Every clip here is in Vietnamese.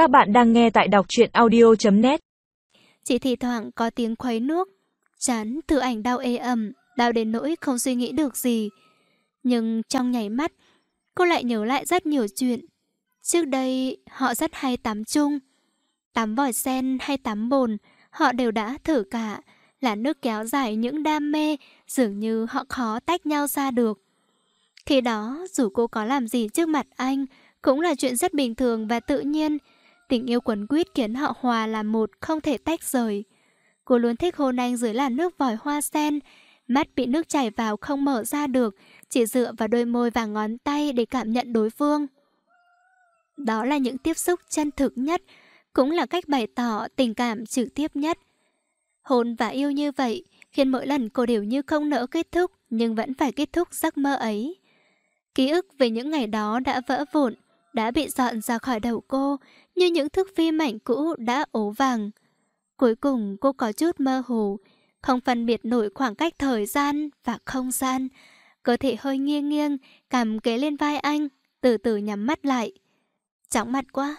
Các bạn đang nghe tại đọc truyện audio.net Chỉ thì thoảng có tiếng khuấy nước. Chán từ ảnh đau ê ẩm, Đau đến nỗi không suy nghĩ được gì. Nhưng trong nhảy mắt, Cô lại nhớ lại rất nhiều chuyện. Trước đây, họ rất hay tắm chung. Tắm vòi sen hay tắm bồn, Họ đều đã thử cả. Là nước kéo dài những đam mê, Dường như họ khó tách nhau ra được. Khi đó, dù cô có làm gì trước mặt anh, Cũng là chuyện rất bình thường và tự nhiên. Tình yêu quấn quýt khiến họ hòa là một, không thể tách rời. Cô luôn thích hôn anh dưới làn nước vòi hoa sen. Mắt bị nước chảy vào không mở ra được, Chỉ dựa vào đôi môi và ngón tay để cảm nhận đối phương. Đó là những tiếp xúc chân thực nhất, Cũng là cách bày tỏ tình cảm trực tiếp nhất. Hôn và yêu như vậy Khiến mỗi lần cô đều như không nỡ kết thúc, Nhưng vẫn phải kết thúc giấc mơ ấy. Ký ức về những ngày đó đã vỡ vụn đã bị dọn ra khỏi đầu cô Như những thước phim ảnh cũ đã ố vàng. Cuối cùng cô có chút mơ hồ, Không phân biệt nổi khoảng cách thời gian và không gian. Cơ thể hơi nghiêng nghiêng Cầm kế lên vai anh, Từ từ nhắm mắt lại. Chóng mặt quá.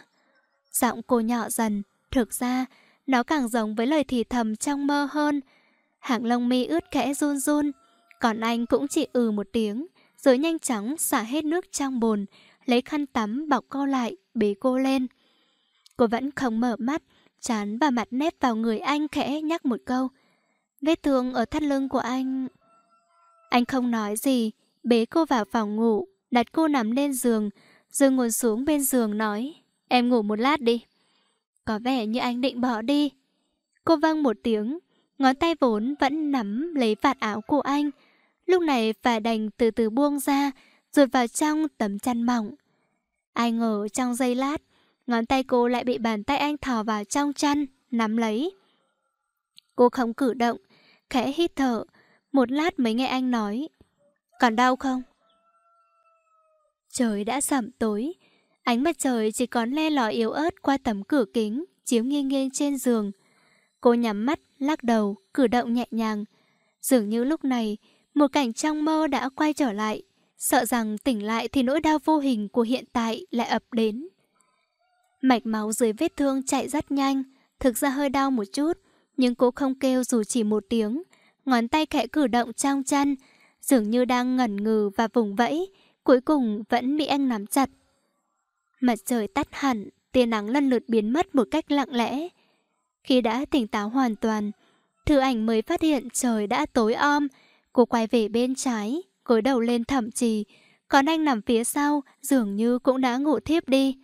Giọng cô nhỏ dần, Thực ra nó càng giống với lời thì thầm trong mơ hơn. Hàng lông mi ướt kẽ run run, Còn anh cũng chỉ ừ một tiếng, Rồi nhanh chóng xả hết nước trong bồn Lấy khăn tắm bọc cô lại, Bế cô lên. Cô vẫn không mở mắt, Chán và mặt nép vào người anh khẽ nhắc một câu. Vết thương ở thắt lưng của anh. Anh không nói gì, Bế cô vào phòng ngủ, Đặt cô nằm lên giường, Rồi ngồi xuống bên giường nói, Em ngủ một lát đi. Có vẻ như anh định bỏ đi. Cô vâng một tiếng, Ngón tay vốn vẫn nắm lấy vạt áo của anh. Lúc này phải đành từ từ buông ra rồi vào trong tấm chăn mỏng. Ai ngờ trong giây lát Ngón tay cô lại bị bàn tay anh thò vào trong chăn Nắm lấy. Cô không cử động Khẽ hít thở Một lát mới nghe anh nói Còn đau không? Trời đã sẩm tối Ánh mặt trời chỉ còn le lói yếu ớt qua tấm cửa kính Chiếu nghiêng nghiêng trên giường. Cô nhắm mắt, lắc đầu, cử động nhẹ nhàng. Dường như lúc này Một cảnh trong mơ đã quay trở lại. Sợ rằng tỉnh lại thì nỗi đau vô hình của hiện tại lại ập đến. Mạch máu dưới vết thương chạy rất nhanh, Thực ra hơi đau một chút, Nhưng cô không kêu dù chỉ một tiếng. Ngón tay khẽ cử động trong chăn Dường như đang ngẩn ngừ và vùng vẫy, Cuối cùng vẫn bị anh nắm chặt. Mặt trời tắt hẳn, Tia nắng lần lượt biến mất một cách lặng lẽ. Khi đã tỉnh táo hoàn toàn, Thư ảnh mới phát hiện trời đã tối om, Cô quay về bên trái. Gối đầu lên thẩm trì Còn anh nằm phía sau, Dường như cũng đã ngủ thiếp đi.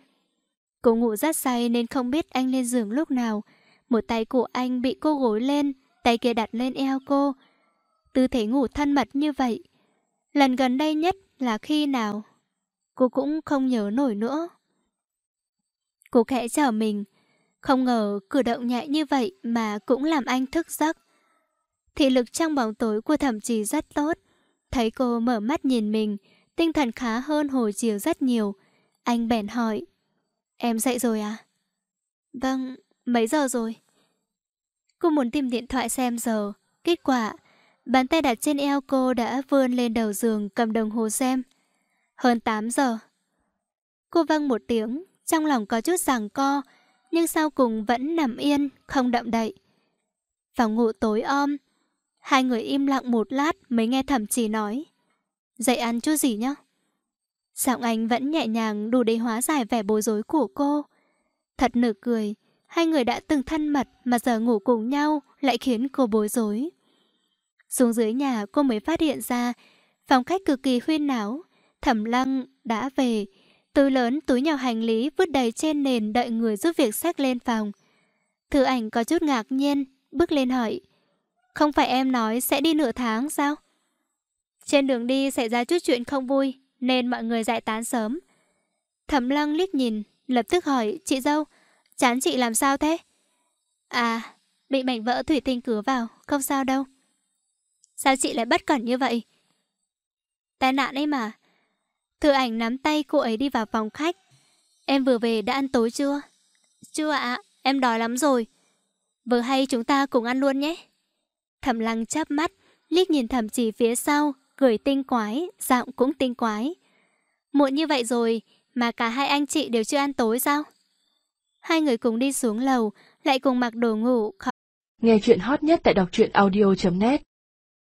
Cô ngủ rất say nên không biết anh lên giường lúc nào. Một tay của anh bị cô gối lên, Tay kia đặt lên eo cô. Tư thế ngủ thân mật như vậy, Lần gần đây nhất là khi nào? Cô cũng không nhớ nổi nữa. Cô khẽ chở mình. Không ngờ cử động nhẹ như vậy Mà cũng làm anh thức giấc. Thị lực trong bóng tối của thẩm trì rất tốt. Thấy cô mở mắt nhìn mình Tinh thần khá hơn hồi chiều rất nhiều Anh bèn hỏi Em dậy rồi à? Vâng, mấy giờ rồi? Cô muốn tìm điện thoại xem giờ. Kết quả, bàn tay đặt trên eo cô đã vươn lên đầu giường cầm đồng hồ xem. Hơn 8 giờ. Cô văng một tiếng, trong lòng có chút giằng co, nhưng sau cùng vẫn nằm yên, không động đậy. Phòng ngủ tối om, hai người im lặng một lát mới nghe thẩm chỉ nói. Dậy ăn chút gì nhá? Giọng anh vẫn nhẹ nhàng đủ để hóa giải vẻ bối rối của cô. Thật nực cười, hai người đã từng thân mật mà giờ ngủ cùng nhau lại khiến cô bối rối. Xuống dưới nhà cô mới phát hiện ra phòng khách cực kỳ huyên náo. Thẩm lăng đã về, túi lớn túi nhỏ hành lý vứt đầy trên nền đợi người giúp việc xách lên phòng. Thư ảnh có chút ngạc nhiên, bước lên hỏi. Không phải em nói sẽ đi nửa tháng sao? Trên đường đi xảy ra chút chuyện không vui, nên mọi người giải tán sớm. Thẩm lăng liếc nhìn, lập tức hỏi chị dâu, chán chị làm sao thế? À, bị mảnh vỡ thủy tinh cứa vào, không sao đâu. Sao chị lại bất cẩn như vậy? Tai nạn ấy mà. Thư ảnh nắm tay cô ấy đi vào phòng khách. Em vừa về đã ăn tối chưa? Chưa ạ, em đói lắm rồi. Vừa hay chúng ta cùng ăn luôn nhé. Thẩm lăng chắp mắt, liếc nhìn thẩm chỉ phía sau, cười tinh quái, giọng cũng tinh quái. Muộn như vậy rồi mà cả hai anh chị đều chưa ăn tối sao? Hai người cùng đi xuống lầu, lại cùng mặc đồ ngủ. Nghe chuyện hot nhất tại đọc truyện audio.net